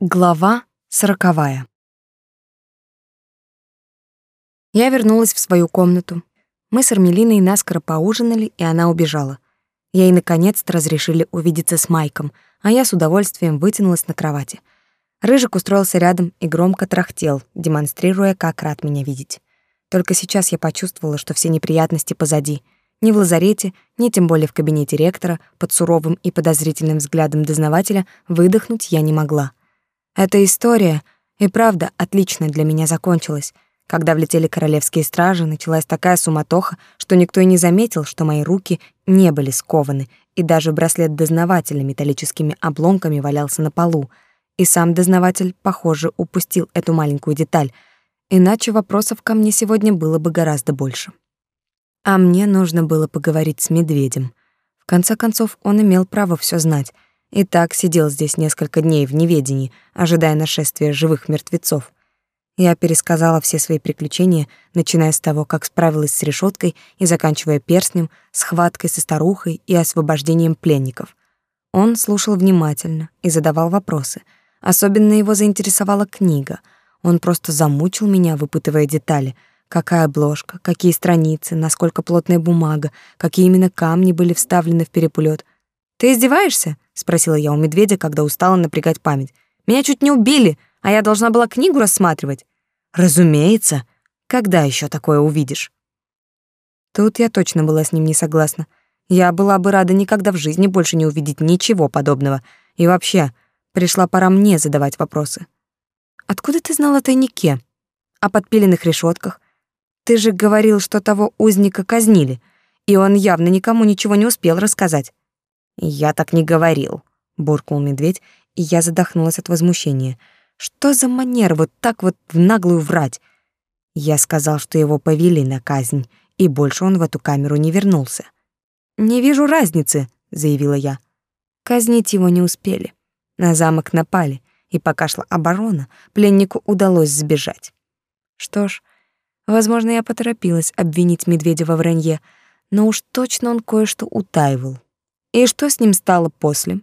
Глава сороковая. Я вернулась в свою комнату. Мы с Армелиной наскоро поужинали, и она убежала. Ей наконец-то разрешили увидеться с Майком, а я с удовольствием вытянулась на кровати. Рыжик устроился рядом и громко трахтел, демонстрируя, как рад меня видеть. Только сейчас я почувствовала, что все неприятности позади. Ни в лазарете, ни тем более в кабинете ректора, под суровым и подозрительным взглядом дознавателя, выдохнуть я не могла. Эта история и правда отлично для меня закончилась. Когда влетели королевские стражи, началась такая суматоха, что никто и не заметил, что мои руки не были скованы, и даже браслет дознавателя металлическими обломками валялся на полу. И сам дознаватель, похоже, упустил эту маленькую деталь, иначе вопросов ко мне сегодня было бы гораздо больше. А мне нужно было поговорить с медведем. В конце концов, он имел право все знать — и так сидел здесь несколько дней в неведении, ожидая нашествия живых мертвецов. Я пересказала все свои приключения, начиная с того, как справилась с решеткой и заканчивая перстнем, схваткой со старухой и освобождением пленников. Он слушал внимательно и задавал вопросы. Особенно его заинтересовала книга. Он просто замучил меня, выпытывая детали. Какая обложка, какие страницы, насколько плотная бумага, какие именно камни были вставлены в переплет. «Ты издеваешься?» Спросила я у медведя, когда устала напрягать память. Меня чуть не убили, а я должна была книгу рассматривать. Разумеется. Когда еще такое увидишь? Тут я точно была с ним не согласна. Я была бы рада никогда в жизни больше не увидеть ничего подобного. И вообще, пришла пора мне задавать вопросы. Откуда ты знал о тайнике? О подпиленных решетках? Ты же говорил, что того узника казнили, и он явно никому ничего не успел рассказать. «Я так не говорил», — буркнул медведь, и я задохнулась от возмущения. «Что за манера вот так вот в наглую врать?» Я сказал, что его повели на казнь, и больше он в эту камеру не вернулся. «Не вижу разницы», — заявила я. Казнить его не успели. На замок напали, и пока шла оборона, пленнику удалось сбежать. Что ж, возможно, я поторопилась обвинить медведя во вранье, но уж точно он кое-что утаивал. И что с ним стало после?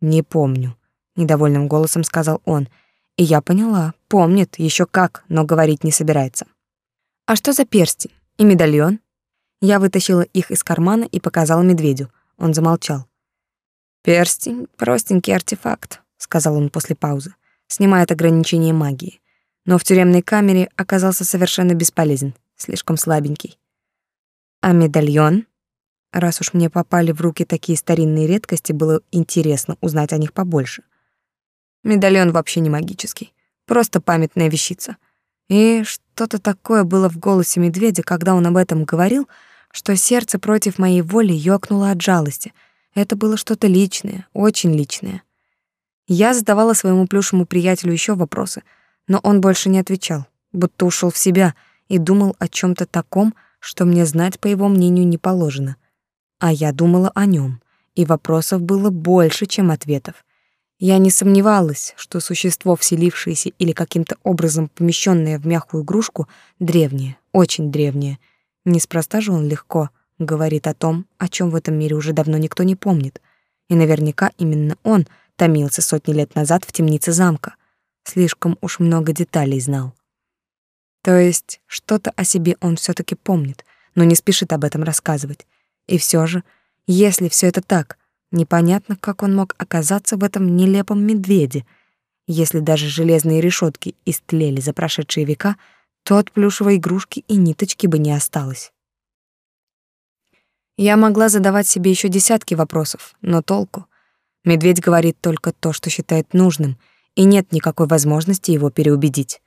Не помню, недовольным голосом сказал он. И я поняла, помнит, еще как, но говорить не собирается. А что за перстень и медальон? Я вытащила их из кармана и показала медведю. Он замолчал. Перстень простенький артефакт, сказал он после паузы. Снимает ограничение магии. Но в тюремной камере оказался совершенно бесполезен, слишком слабенький. А медальон? Раз уж мне попали в руки такие старинные редкости, было интересно узнать о них побольше. Медальон вообще не магический, просто памятная вещица. И что-то такое было в голосе медведя, когда он об этом говорил, что сердце против моей воли ёкнуло от жалости. Это было что-то личное, очень личное. Я задавала своему плюшему приятелю еще вопросы, но он больше не отвечал, будто ушел в себя и думал о чем то таком, что мне знать, по его мнению, не положено. А я думала о нем, и вопросов было больше, чем ответов. Я не сомневалась, что существо, вселившееся или каким-то образом помещенное в мягкую игрушку, древнее, очень древнее. Неспроста же он легко говорит о том, о чем в этом мире уже давно никто не помнит. И наверняка именно он томился сотни лет назад в темнице замка. Слишком уж много деталей знал. То есть что-то о себе он все таки помнит, но не спешит об этом рассказывать. И все же, если все это так, непонятно, как он мог оказаться в этом нелепом медведе. Если даже железные решетки истлели за прошедшие века, то от плюшевой игрушки и ниточки бы не осталось. Я могла задавать себе еще десятки вопросов, но толку? Медведь говорит только то, что считает нужным, и нет никакой возможности его переубедить.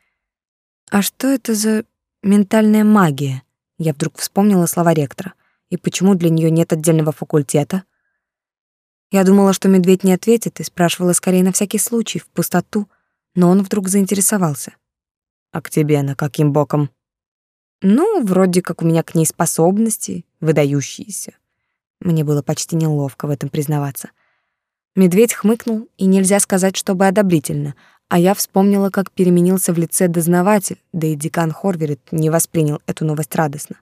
А что это за ментальная магия? Я вдруг вспомнила слова ректора. И почему для нее нет отдельного факультета? Я думала, что медведь не ответит, и спрашивала скорее на всякий случай, в пустоту, но он вдруг заинтересовался. «А к тебе она каким боком?» «Ну, вроде как у меня к ней способности, выдающиеся». Мне было почти неловко в этом признаваться. Медведь хмыкнул, и нельзя сказать, чтобы одобрительно, а я вспомнила, как переменился в лице дознаватель, да и декан Хорверет не воспринял эту новость радостно.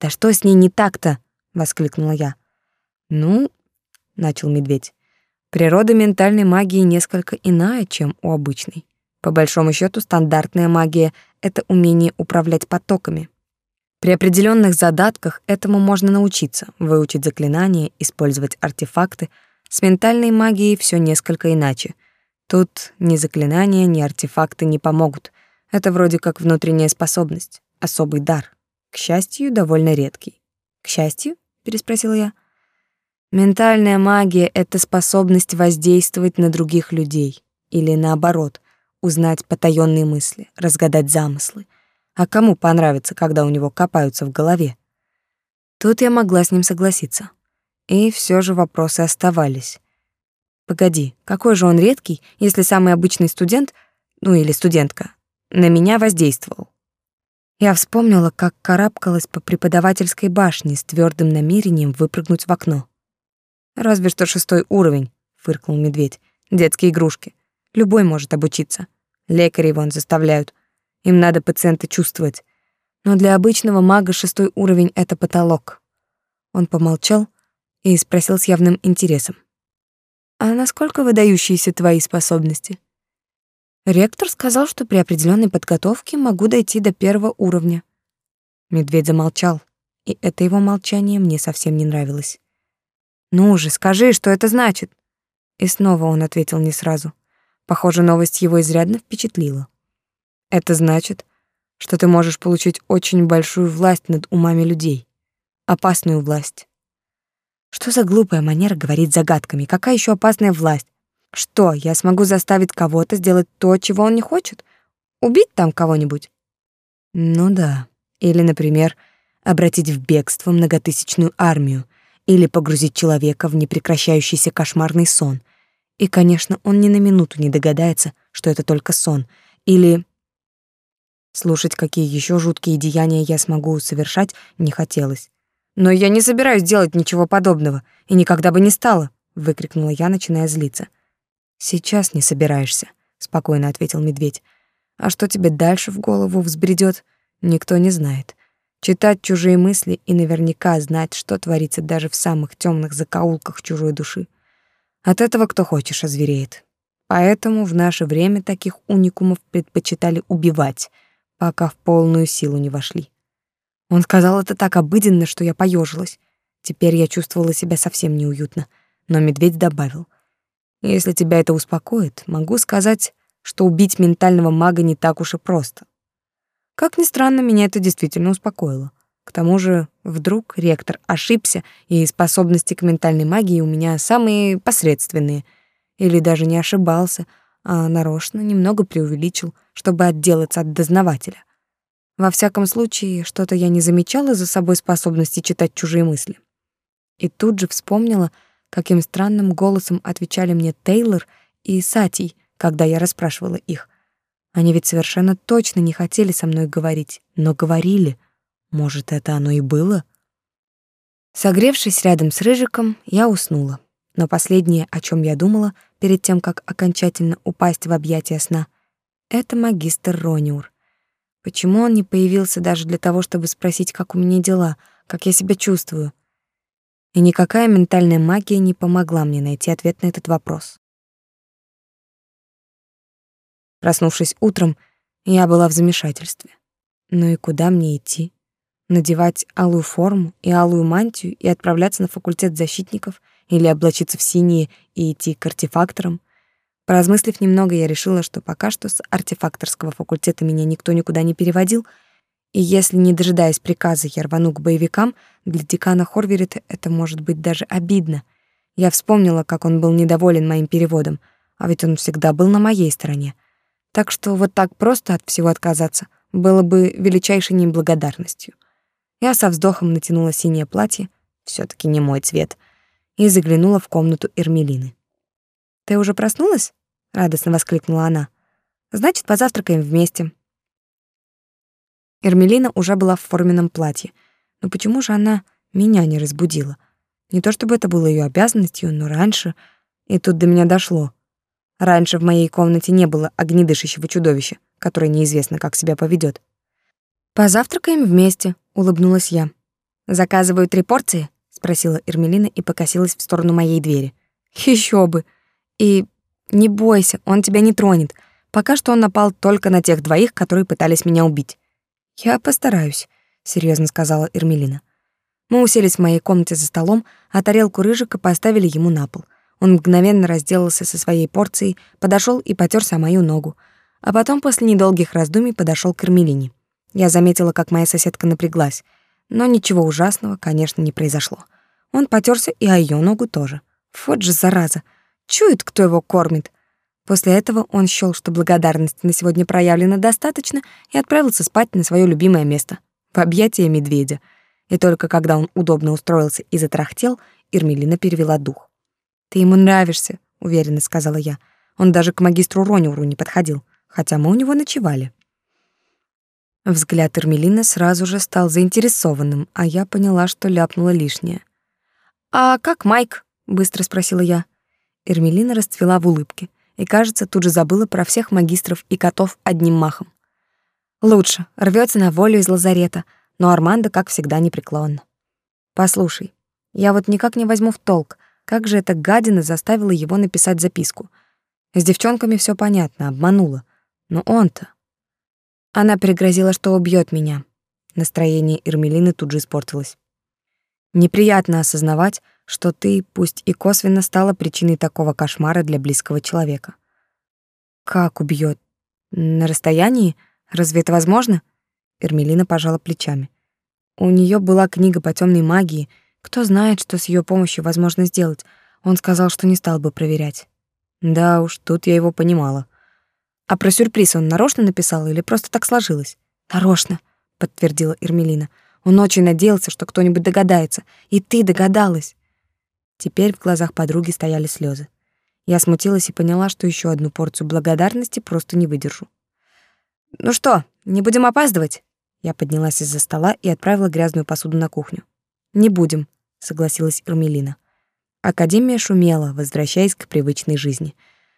«Да что с ней не так-то?» — воскликнула я. «Ну...» — начал медведь. Природа ментальной магии несколько иная, чем у обычной. По большому счету, стандартная магия — это умение управлять потоками. При определенных задатках этому можно научиться, выучить заклинания, использовать артефакты. С ментальной магией все несколько иначе. Тут ни заклинания, ни артефакты не помогут. Это вроде как внутренняя способность, особый дар. К счастью, довольно редкий. «К счастью?» — переспросила я. «Ментальная магия — это способность воздействовать на других людей. Или наоборот, узнать потаённые мысли, разгадать замыслы. А кому понравится, когда у него копаются в голове?» Тут я могла с ним согласиться. И все же вопросы оставались. Погоди, какой же он редкий, если самый обычный студент, ну или студентка, на меня воздействовал? Я вспомнила, как карабкалась по преподавательской башне с твердым намерением выпрыгнуть в окно. Разве что шестой уровень, фыркнул медведь. Детские игрушки. Любой может обучиться. Лекари вон заставляют. Им надо пациента чувствовать. Но для обычного мага шестой уровень — это потолок. Он помолчал и спросил с явным интересом. «А насколько выдающиеся твои способности?» Ректор сказал, что при определенной подготовке могу дойти до первого уровня. Медведь замолчал, и это его молчание мне совсем не нравилось. «Ну же, скажи, что это значит?» И снова он ответил не сразу. Похоже, новость его изрядно впечатлила. «Это значит, что ты можешь получить очень большую власть над умами людей. Опасную власть». Что за глупая манера говорить загадками? Какая еще опасная власть? Что, я смогу заставить кого-то сделать то, чего он не хочет? Убить там кого-нибудь? Ну да. Или, например, обратить в бегство многотысячную армию, или погрузить человека в непрекращающийся кошмарный сон. И, конечно, он ни на минуту не догадается, что это только сон. Или слушать, какие еще жуткие деяния я смогу совершать, не хотелось. Но я не собираюсь делать ничего подобного, и никогда бы не стала, выкрикнула я, начиная злиться. Сейчас не собираешься, спокойно ответил медведь. А что тебе дальше в голову взбредет, никто не знает. Читать чужие мысли и наверняка знать, что творится даже в самых темных закоулках чужой души. От этого кто хочешь озвереет. Поэтому в наше время таких уникумов предпочитали убивать, пока в полную силу не вошли. Он сказал это так обыденно, что я поежилась. Теперь я чувствовала себя совсем неуютно, но медведь добавил: если тебя это успокоит, могу сказать, что убить ментального мага не так уж и просто. Как ни странно, меня это действительно успокоило. К тому же, вдруг ректор ошибся, и способности к ментальной магии у меня самые посредственные. Или даже не ошибался, а нарочно немного преувеличил, чтобы отделаться от дознавателя. Во всяком случае, что-то я не замечала за собой способности читать чужие мысли. И тут же вспомнила, каким странным голосом отвечали мне Тейлор и Сатий, когда я расспрашивала их. Они ведь совершенно точно не хотели со мной говорить, но говорили. Может, это оно и было? Согревшись рядом с Рыжиком, я уснула. Но последнее, о чем я думала перед тем, как окончательно упасть в объятия сна, это магистр Рониур. Почему он не появился даже для того, чтобы спросить, как у меня дела, как я себя чувствую? И никакая ментальная магия не помогла мне найти ответ на этот вопрос. Проснувшись утром, я была в замешательстве. Ну и куда мне идти? Надевать алую форму и алую мантию и отправляться на факультет защитников или облачиться в синие и идти к артефакторам? Поразмыслив немного, я решила, что пока что с артефакторского факультета меня никто никуда не переводил — и если, не дожидаясь приказа, я рвану к боевикам, для декана Хорверита это может быть даже обидно. Я вспомнила, как он был недоволен моим переводом, а ведь он всегда был на моей стороне. Так что вот так просто от всего отказаться было бы величайшей неблагодарностью. Я со вздохом натянула синее платье, все таки не мой цвет, и заглянула в комнату Эрмелины. «Ты уже проснулась?» — радостно воскликнула она. «Значит, позавтракаем вместе. Эрмелина уже была в форменном платье. Но почему же она меня не разбудила? Не то чтобы это было ее обязанностью, но раньше... И тут до меня дошло. Раньше в моей комнате не было огнедышащего чудовища, которое неизвестно, как себя поведет. «Позавтракаем вместе», — улыбнулась я. «Заказываю три порции?» — спросила Эрмелина и покосилась в сторону моей двери. Еще бы! И не бойся, он тебя не тронет. Пока что он напал только на тех двоих, которые пытались меня убить. Я постараюсь, серьезно сказала Эрмелина. Мы уселись в моей комнате за столом, а тарелку рыжика поставили ему на пол. Он мгновенно разделался со своей порцией, подошел и потёрся о мою ногу, а потом после недолгих раздумий подошел к Эрмелине. Я заметила, как моя соседка напряглась, но ничего ужасного, конечно, не произошло. Он потёрся и о её ногу тоже. Вот же зараза. Чует, кто его кормит. После этого он счёл, что благодарности на сегодня проявлено достаточно, и отправился спать на своё любимое место — в объятия медведя. И только когда он удобно устроился и затрахтел, Ирмелина перевела дух. «Ты ему нравишься», — уверенно сказала я. Он даже к магистру Ронюру не подходил, хотя мы у него ночевали. Взгляд Эрмелины сразу же стал заинтересованным, а я поняла, что ляпнула лишнее. «А как Майк?» — быстро спросила я. Эрмелина расцвела в улыбке и, кажется, тут же забыла про всех магистров и котов одним махом. Лучше, рвется на волю из лазарета, но Армандо, как всегда, непреклонно. Послушай, я вот никак не возьму в толк, как же эта гадина заставила его написать записку. С девчонками все понятно, обманула. Но он-то... Она пригрозила, что убьет меня. Настроение Ирмелины тут же испортилось. Неприятно осознавать, что ты, пусть и косвенно, стала причиной такого кошмара для близкого человека. Как убьет? На расстоянии? Разве это возможно? Эрмелина пожала плечами. У нее была книга по темной магии. Кто знает, что с ее помощью возможно сделать? Он сказал, что не стал бы проверять. Да уж, тут я его понимала. А про сюрприз он нарочно написал или просто так сложилось? Нарочно, подтвердила Эрмелина. Он очень надеялся, что кто-нибудь догадается, и ты догадалась. Теперь в глазах подруги стояли слезы. Я смутилась и поняла, что еще одну порцию благодарности просто не выдержу. «Ну что, не будем опаздывать?» Я поднялась из-за стола и отправила грязную посуду на кухню. «Не будем», — согласилась Эрмелина. Академия шумела, возвращаясь к привычной жизни.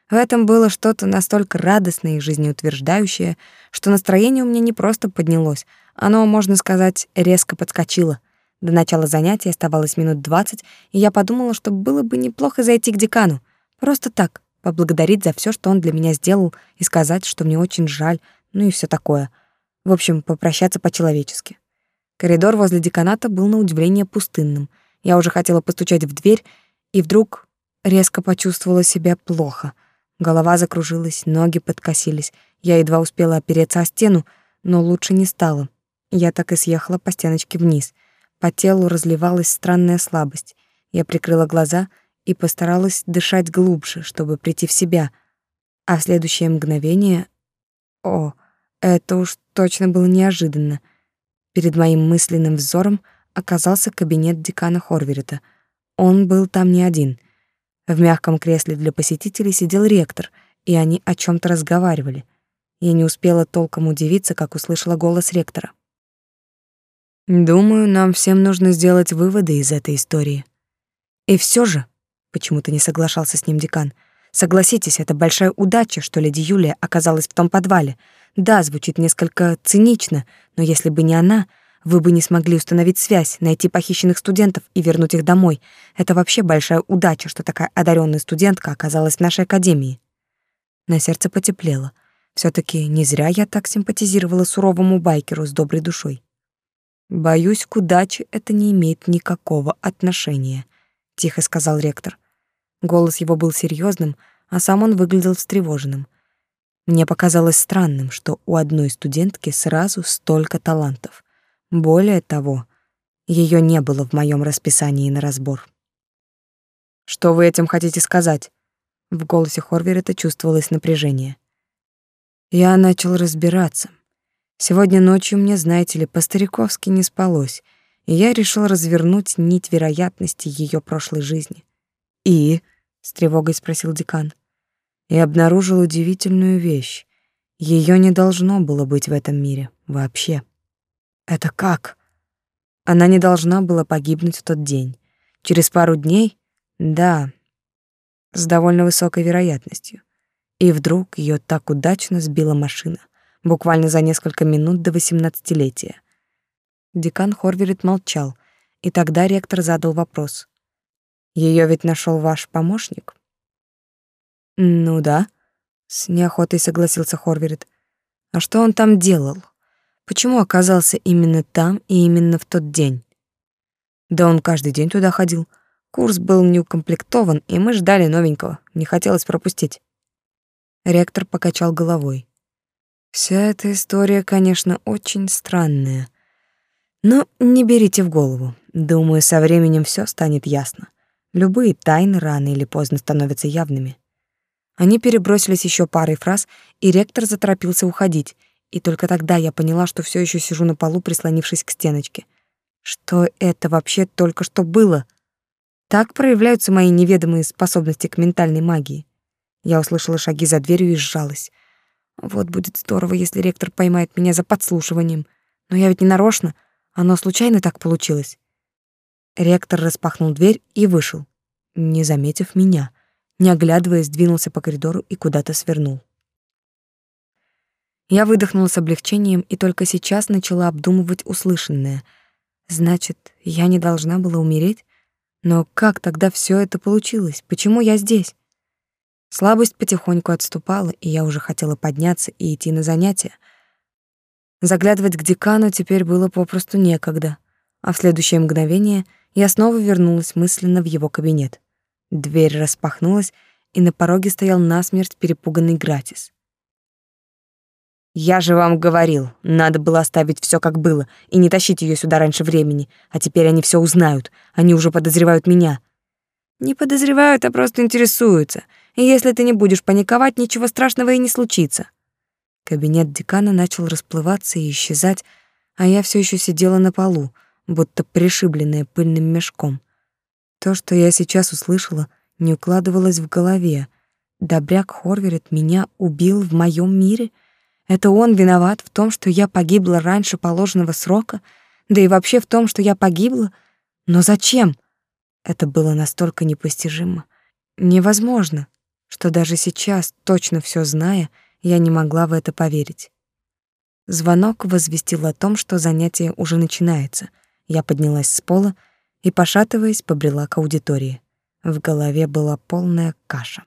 В этом было что-то настолько радостное и жизнеутверждающее, что настроение у меня не просто поднялось, оно, можно сказать, резко подскочило — до начала занятия оставалось минут двадцать, и я подумала, что было бы неплохо зайти к декану. Просто так, поблагодарить за все, что он для меня сделал, и сказать, что мне очень жаль, ну и все такое. В общем, попрощаться по-человечески. Коридор возле деканата был на удивление пустынным. Я уже хотела постучать в дверь, и вдруг резко почувствовала себя плохо. Голова закружилась, ноги подкосились. Я едва успела опереться о стену, но лучше не стало. Я так и съехала по стеночке вниз — по телу разливалась странная слабость. Я прикрыла глаза и постаралась дышать глубже, чтобы прийти в себя. А в следующее мгновение... О, это уж точно было неожиданно. Перед моим мысленным взором оказался кабинет декана Хорверета. Он был там не один. В мягком кресле для посетителей сидел ректор, и они о чем то разговаривали. Я не успела толком удивиться, как услышала голос ректора. Думаю, нам всем нужно сделать выводы из этой истории. И все же, почему-то не соглашался с ним декан. Согласитесь, это большая удача, что леди Юлия оказалась в том подвале. Да, звучит несколько цинично, но если бы не она, вы бы не смогли установить связь, найти похищенных студентов и вернуть их домой. Это вообще большая удача, что такая одаренная студентка оказалась в нашей академии. На сердце потеплело. все таки не зря я так симпатизировала суровому байкеру с доброй душой. Боюсь, к удаче это не имеет никакого отношения, тихо сказал ректор. Голос его был серьезным, а сам он выглядел встревоженным. Мне показалось странным, что у одной студентки сразу столько талантов. Более того, ее не было в моем расписании на разбор. Что вы этим хотите сказать? В голосе Хорверета чувствовалось напряжение. Я начал разбираться. Сегодня ночью мне, знаете ли, по-стариковски не спалось, и я решил развернуть нить вероятности ее прошлой жизни. «И?» — с тревогой спросил декан. И обнаружил удивительную вещь. Ее не должно было быть в этом мире вообще. «Это как?» Она не должна была погибнуть в тот день. Через пару дней? Да, с довольно высокой вероятностью. И вдруг ее так удачно сбила машина буквально за несколько минут до восемнадцатилетия. Декан Хорверит молчал, и тогда ректор задал вопрос. Ее ведь нашел ваш помощник? Ну да, с неохотой согласился Хорверит. А что он там делал? Почему оказался именно там и именно в тот день? Да он каждый день туда ходил. Курс был не укомплектован, и мы ждали новенького. Не хотелось пропустить. Ректор покачал головой. Вся эта история, конечно, очень странная. Но не берите в голову. Думаю, со временем все станет ясно. Любые тайны рано или поздно становятся явными. Они перебросились еще парой фраз, и ректор заторопился уходить, и только тогда я поняла, что все еще сижу на полу, прислонившись к стеночке. Что это вообще только что было? Так проявляются мои неведомые способности к ментальной магии. Я услышала шаги за дверью и сжалась. Вот будет здорово, если ректор поймает меня за подслушиванием. Но я ведь не нарочно, оно случайно так получилось. Ректор распахнул дверь и вышел, не заметив меня. Не оглядываясь, двинулся по коридору и куда-то свернул. Я выдохнула с облегчением и только сейчас начала обдумывать услышанное. Значит, я не должна была умереть? Но как тогда все это получилось? Почему я здесь? Слабость потихоньку отступала, и я уже хотела подняться и идти на занятия. Заглядывать к декану теперь было попросту некогда, а в следующее мгновение я снова вернулась мысленно в его кабинет. Дверь распахнулась, и на пороге стоял насмерть перепуганный Гратис. Я же вам говорил, надо было оставить все как было и не тащить ее сюда раньше времени. А теперь они все узнают. Они уже подозревают меня. Не подозревают, а просто интересуются. И если ты не будешь паниковать, ничего страшного и не случится. Кабинет декана начал расплываться и исчезать, а я все еще сидела на полу, будто пришибленная пыльным мешком. То, что я сейчас услышала, не укладывалось в голове. Добряк Хорверет меня убил в моем мире — это он виноват в том, что я погибла раньше положенного срока, да и вообще в том, что я погибла. Но зачем? Это было настолько непостижимо, невозможно, что даже сейчас, точно все зная, я не могла в это поверить. Звонок возвестил о том, что занятие уже начинается. Я поднялась с пола и, пошатываясь, побрела к аудитории. В голове была полная каша.